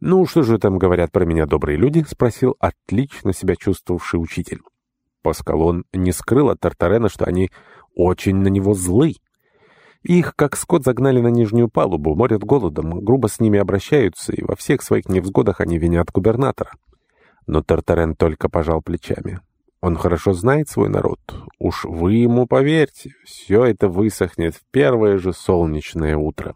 «Ну, что же там говорят про меня добрые люди?» — спросил отлично себя чувствовавший учитель. Паскалон не скрыл от Тартарена, что они очень на него злы. Их, как скот, загнали на нижнюю палубу, морят голодом, грубо с ними обращаются, и во всех своих невзгодах они винят губернатора. Но Тартарен только пожал плечами. Он хорошо знает свой народ. Уж вы ему поверьте, все это высохнет в первое же солнечное утро.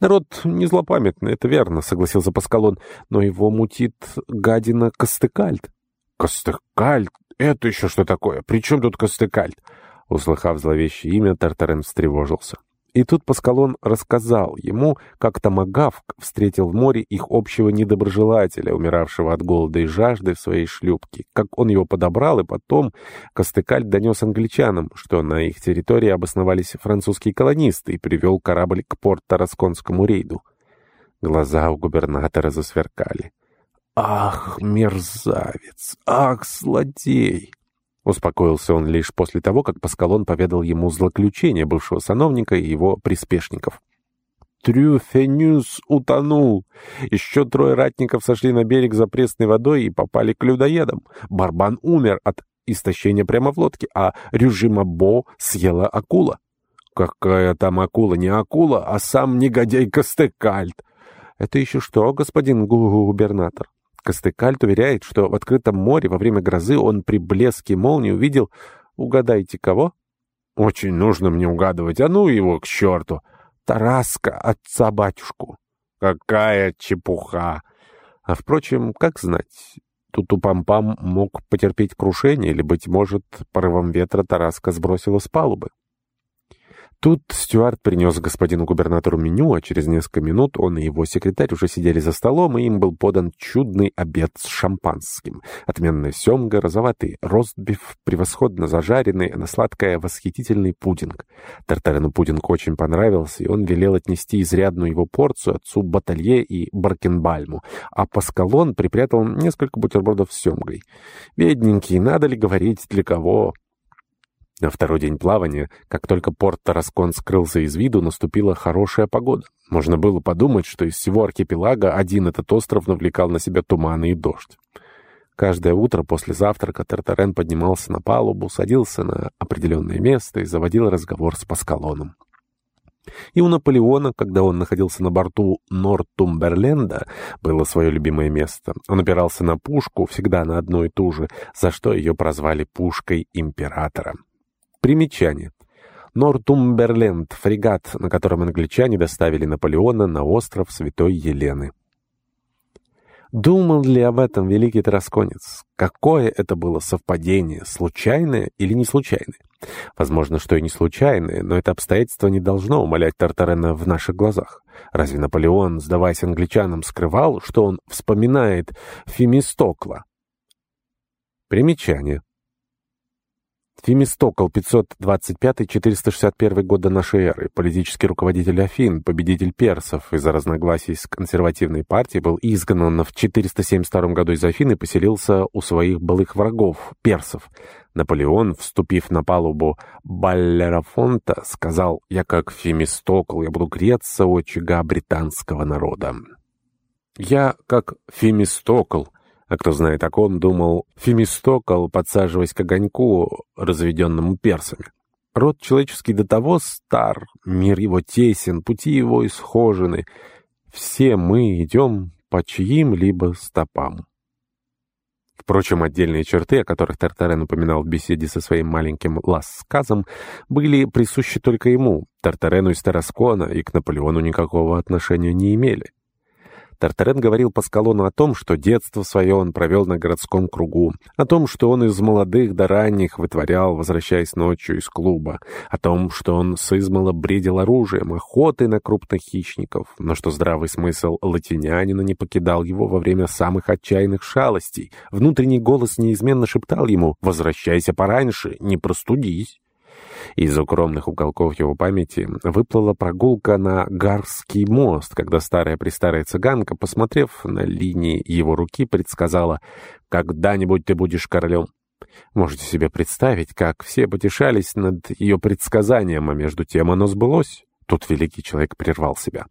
Народ не злопамятный, это верно, согласился Паскалон, но его мутит гадина Костыкальд. Костыкальд? Это еще что такое? При чем тут Костыкальд? Услыхав зловещее имя, Тартарен встревожился. И тут Паскалон рассказал ему, как Томагавк встретил в море их общего недоброжелателя, умиравшего от голода и жажды в своей шлюпке, как он его подобрал, и потом Костыкаль донес англичанам, что на их территории обосновались французские колонисты, и привел корабль к порт-тарасконскому рейду. Глаза у губернатора засверкали. «Ах, мерзавец! Ах, злодей!» Успокоился он лишь после того, как Паскалон поведал ему злоключение бывшего сановника и его приспешников. Трюфенюс утонул. Еще трое ратников сошли на берег за пресной водой и попали к людоедам. Барбан умер от истощения прямо в лодке, а Рюжима Бо съела акула. Какая там акула? Не акула, а сам негодяй Костекальт. Это еще что, господин губернатор? Костыкальт уверяет, что в открытом море во время грозы он при блеске молнии увидел... Угадайте, кого? Очень нужно мне угадывать. А ну его к черту! Тараска, отца-батюшку. Какая чепуха! А, впрочем, как знать... Туту-пам-пам мог потерпеть крушение, или, быть может, порывом ветра Тараска сбросила с палубы. Тут Стюарт принес господину губернатору меню, а через несколько минут он и его секретарь уже сидели за столом, и им был подан чудный обед с шампанским. Отменная семга, розоватый ростбиф, превосходно зажаренный, на сладкое восхитительный пудинг. Тартарину пудинг очень понравился, и он велел отнести изрядную его порцию отцу Баталье и Баркенбальму, а Паскалон припрятал несколько бутербродов с семгой. Бедненький, надо ли говорить, для кого... На второй день плавания, как только порт Тараскон скрылся из виду, наступила хорошая погода. Можно было подумать, что из всего архипелага один этот остров навлекал на себя туманы и дождь. Каждое утро после завтрака Тартарен поднимался на палубу, садился на определенное место и заводил разговор с Паскалоном. И у Наполеона, когда он находился на борту Нортумберленда, было свое любимое место. Он опирался на пушку, всегда на одну и ту же, за что ее прозвали «пушкой императора». Примечание. Нортумберленд — фрегат, на котором англичане доставили Наполеона на остров Святой Елены. Думал ли об этом великий Тарасконец? Какое это было совпадение, случайное или не случайное? Возможно, что и не случайное, но это обстоятельство не должно умалять Тартарена в наших глазах. Разве Наполеон, сдаваясь англичанам, скрывал, что он вспоминает Фемистокла? Примечание. Фемистокл, 525-461 года нашей эры, политический руководитель Афин, победитель персов, из-за разногласий с консервативной партией был изгнан в 472 году из Афин и поселился у своих былых врагов, персов. Наполеон, вступив на палубу Баллерафонта, сказал «Я как Фемистокл, я буду греться очага британского народа». «Я как Фемистокл», а кто знает о ком, думал Фемистокл, подсаживаясь к огоньку, разведенному персами. Род человеческий до того стар, мир его тесен, пути его исхожены. Все мы идем по чьим-либо стопам. Впрочем, отдельные черты, о которых Тартарен упоминал в беседе со своим маленьким лассказом, были присущи только ему. Тартарену из Тараскона и к Наполеону никакого отношения не имели. Тартарен говорил Паскалону о том, что детство свое он провел на городском кругу, о том, что он из молодых до ранних вытворял, возвращаясь ночью из клуба, о том, что он с измала бредил оружием, охотой на крупных хищников, но что здравый смысл латинянина не покидал его во время самых отчаянных шалостей. Внутренний голос неизменно шептал ему «Возвращайся пораньше, не простудись». Из укромных уголков его памяти выплыла прогулка на Гарский мост, когда старая-престарая цыганка, посмотрев на линии его руки, предсказала «Когда-нибудь ты будешь королем». Можете себе представить, как все потешались над ее предсказанием, а между тем оно сбылось. Тут великий человек прервал себя.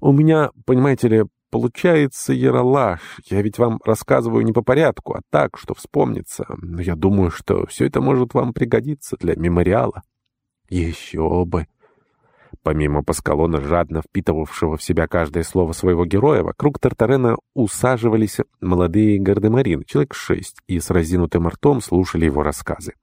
«У меня, понимаете ли, получается яролаж. Я ведь вам рассказываю не по порядку, а так, что вспомнится. Но я думаю, что все это может вам пригодиться для мемориала». «Еще бы!» Помимо Паскалона, жадно впитывавшего в себя каждое слово своего героя, вокруг Тартарена усаживались молодые гардемарины, человек шесть, и с разинутым ртом слушали его рассказы.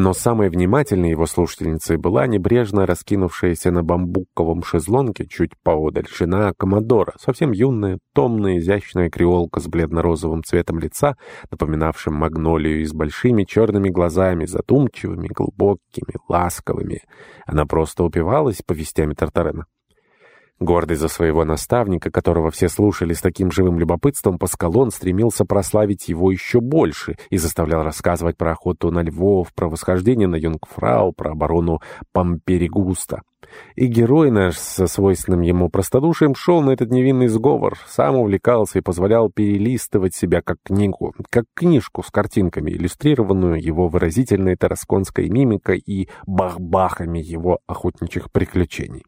Но самой внимательной его слушательницей была небрежно раскинувшаяся на бамбуковом шезлонге чуть поодаль жена Комодора, совсем юная, томная, изящная креолка с бледно-розовым цветом лица, напоминавшим магнолию и с большими черными глазами, задумчивыми, глубокими, ласковыми. Она просто упивалась повестями Тартарена. Гордый за своего наставника, которого все слушали с таким живым любопытством, Паскалон стремился прославить его еще больше и заставлял рассказывать про охоту на львов, про восхождение на Юнгфрау, про оборону Памперегуста. И герой наш со свойственным ему простодушием шел на этот невинный сговор, сам увлекался и позволял перелистывать себя как книгу, как книжку с картинками, иллюстрированную его выразительной тарасконской мимикой и бах-бахами его охотничьих приключений.